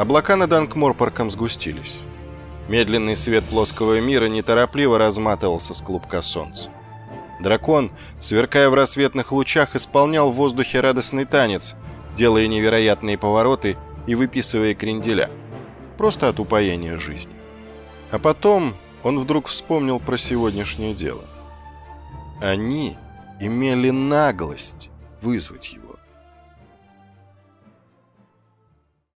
Облака над Ангморпорком сгустились. Медленный свет плоского мира неторопливо разматывался с клубка солнца. Дракон, сверкая в рассветных лучах, исполнял в воздухе радостный танец, делая невероятные повороты и выписывая кренделя. Просто от упоения жизни. А потом он вдруг вспомнил про сегодняшнее дело. Они имели наглость вызвать его.